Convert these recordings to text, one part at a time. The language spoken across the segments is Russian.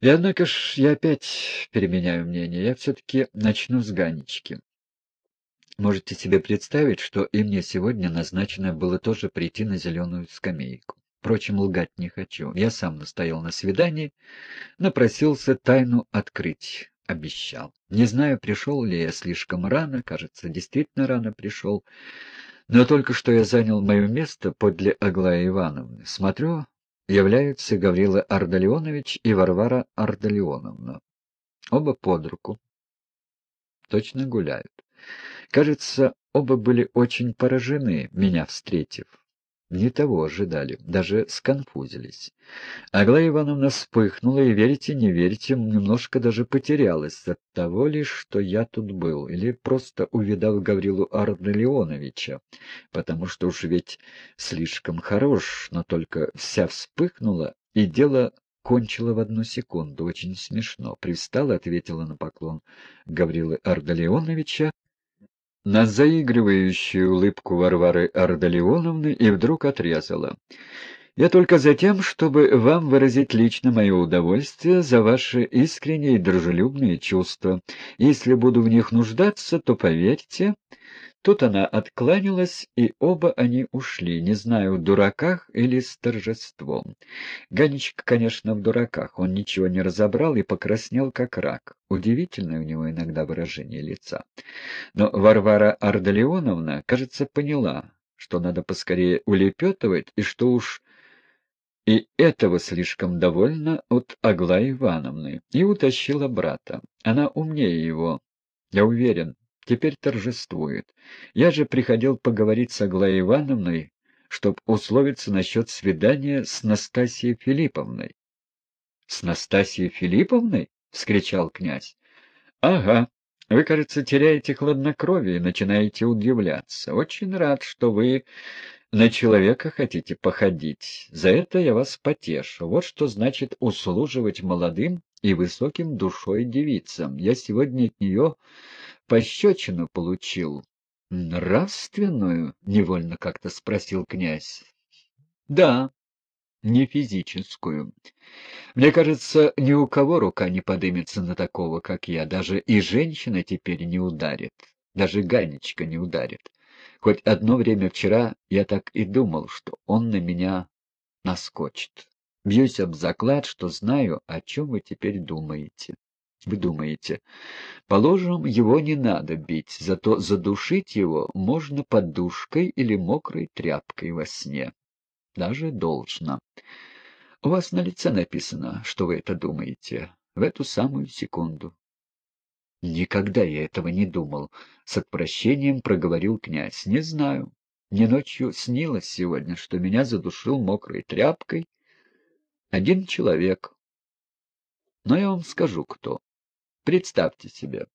И однако ж я опять переменяю мнение. Я все-таки начну с Ганечки. Можете себе представить, что и мне сегодня назначено было тоже прийти на зеленую скамейку. Впрочем, лгать не хочу. Я сам настоял на свидании, напросился тайну открыть, обещал. Не знаю, пришел ли я слишком рано, кажется, действительно рано пришел, но только что я занял мое место подле Аглаи Ивановны. Смотрю, являются Гаврила Ардалионович и Варвара Ардалионовна. Оба под руку. Точно гуляют. Кажется, оба были очень поражены, меня встретив. Не того ожидали, даже сконфузились. Аглая Ивановна вспыхнула, и, верите, не верите, немножко даже потерялась от того лишь, что я тут был, или просто увидав Гаврилу Ардалионовича, потому что уж ведь слишком хорош, но только вся вспыхнула, и дело кончила в одну секунду. Очень смешно. Привстала, ответила на поклон Гаврилы Ардалионовича, на заигрывающую улыбку Варвары Ардалионовны и вдруг отрезала. «Я только за тем, чтобы вам выразить лично мое удовольствие за ваши искренние и дружелюбные чувства. Если буду в них нуждаться, то, поверьте, Тут она откланялась, и оба они ушли, не знаю, в дураках или с торжеством. Ганечка, конечно, в дураках, он ничего не разобрал и покраснел, как рак. Удивительное у него иногда выражение лица. Но Варвара Ардалионовна, кажется, поняла, что надо поскорее улепетывать, и что уж и этого слишком довольна от Аглаи Ивановны, и утащила брата. Она умнее его, я уверен, теперь торжествует. Я же приходил поговорить с Аглаей Ивановной, чтобы условиться насчет свидания с Настасьей Филипповной. — С Настасьей Филипповной? — вскричал князь. — Ага. Вы, кажется, теряете хладнокровие и начинаете удивляться. Очень рад, что вы на человека хотите походить. За это я вас потешу. Вот что значит услуживать молодым и высоким душой девицам. Я сегодня от нее пощечину получил. — Нравственную? — невольно как-то спросил князь. — Да, не физическую. Мне кажется, ни у кого рука не подымется на такого, как я. Даже и женщина теперь не ударит. Даже Ганечка не ударит. Хоть одно время вчера я так и думал, что он на меня наскочит. Бьюсь об заклад, что знаю, о чем вы теперь думаете. Вы думаете, положим, его не надо бить, зато задушить его можно подушкой или мокрой тряпкой во сне. Даже должно. У вас на лице написано, что вы это думаете, в эту самую секунду. Никогда я этого не думал, — с отвращением проговорил князь. Не знаю. Мне ночью снилось сегодня, что меня задушил мокрой тряпкой один человек. Но я вам скажу, кто. Представьте себе,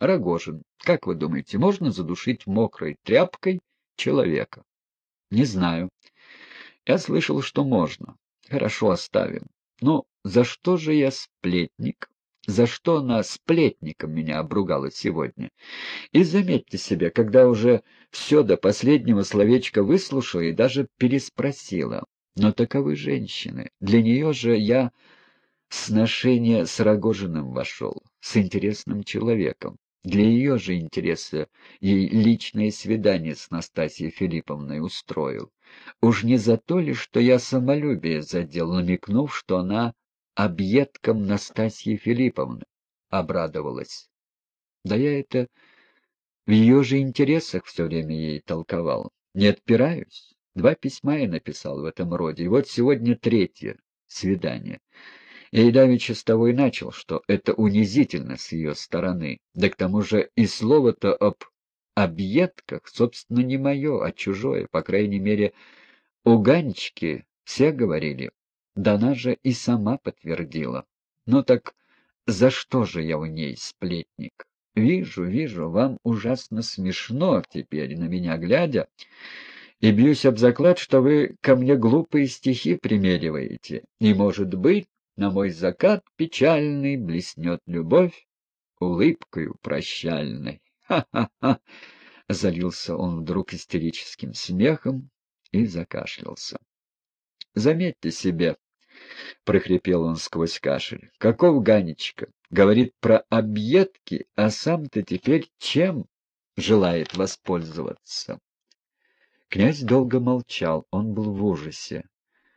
Рогожин, как вы думаете, можно задушить мокрой тряпкой человека? Не знаю. Я слышал, что можно. Хорошо, оставим. Но за что же я сплетник? За что она сплетником меня обругала сегодня? И заметьте себе, когда уже все до последнего словечка выслушала и даже переспросила. Но таковы женщины. Для нее же я сношение с Рогожиным вошел, с интересным человеком. Для ее же интереса ей личное свидание с Настасьей Филипповной устроил. Уж не за то ли, что я самолюбие задел, намекнув, что она объедком Настасьи Филипповны, обрадовалась. Да я это в ее же интересах все время ей толковал. Не отпираюсь. Два письма я написал в этом роде, и вот сегодня третье свидание. И давеча с того и начал, что это унизительно с ее стороны. Да к тому же и слово-то об объедках, собственно, не мое, а чужое. По крайней мере, у Ганечки все говорили. Да она же и сама подтвердила. Ну так за что же я у ней сплетник? Вижу, вижу, вам ужасно смешно теперь, на меня глядя, и бьюсь об заклад, что вы ко мне глупые стихи примериваете, и, может быть, на мой закат печальный блеснет любовь улыбкою прощальной. Ха-ха-ха! Залился он вдруг истерическим смехом и закашлялся. Заметьте себе, — прохрипел он сквозь кашель. — Каков Ганечка? Говорит про объедки, а сам-то теперь чем желает воспользоваться? Князь долго молчал, он был в ужасе.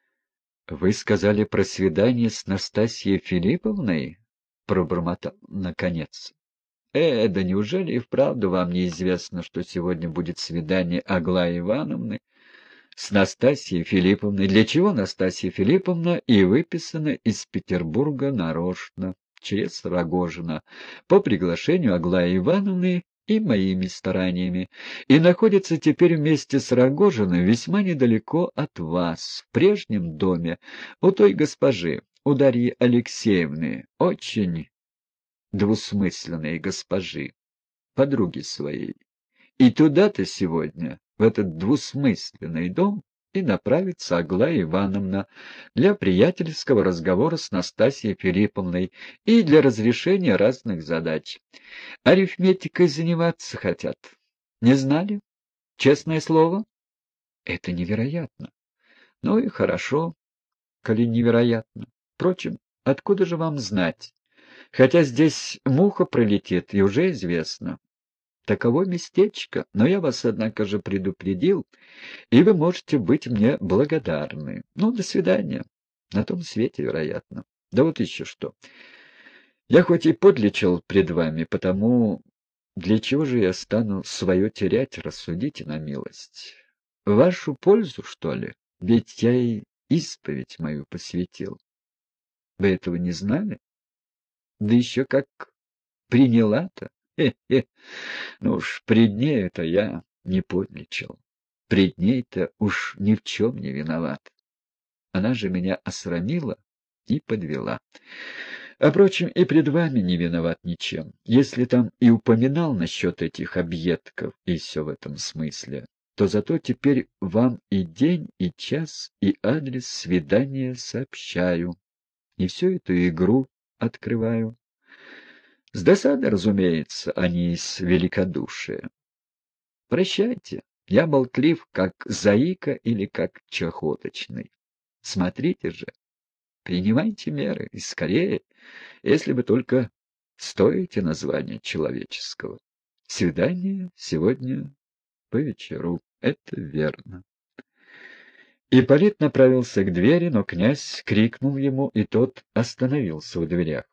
— Вы сказали про свидание с Настасьей Филипповной? — пробормотал наконец. — Э, да неужели и вправду вам неизвестно, что сегодня будет свидание Аглаи Ивановны с Настасьей Филипповной? Для чего Настасья Филипповна и выписана из Петербурга нарочно, через Рогожина, по приглашению Аглаи Ивановны и моими стараниями, и находится теперь вместе с Рогожиным весьма недалеко от вас, в прежнем доме, у той госпожи, у Дарьи Алексеевны, очень двусмысленной госпожи, подруги своей. И туда-то сегодня, в этот двусмысленный дом, и направится Аглая Ивановна для приятельского разговора с Настасьей Филипповной и для разрешения разных задач. Арифметикой заниматься хотят. Не знали? Честное слово? Это невероятно. Ну и хорошо, коли невероятно. Впрочем, откуда же вам знать? Хотя здесь муха пролетит, и уже известно. Таково местечко, но я вас, однако же, предупредил, и вы можете быть мне благодарны. Ну, до свидания. На том свете, вероятно. Да вот еще что. Я хоть и подлечил пред вами, потому для чего же я стану свое терять, рассудите на милость. Вашу пользу, что ли? Ведь я и исповедь мою посвятил. Вы этого не знали? Да еще как приняла-то. Хе-хе. Ну уж пред ней это я не подлечил. Пред ней-то уж ни в чем не виноват. Она же меня осрамила и подвела. А, впрочем, и пред вами не виноват ничем. Если там и упоминал насчет этих объедков и все в этом смысле, то зато теперь вам и день, и час, и адрес свидания сообщаю. И всю эту игру открываю. С досады, разумеется, а не из великодушия. Прощайте, я болтлив, как заика или как чахоточный. Смотрите же, принимайте меры, и скорее, если вы только стоите названия человеческого. Свидание сегодня по вечеру, это верно. Ипполит направился к двери, но князь крикнул ему, и тот остановился в дверях.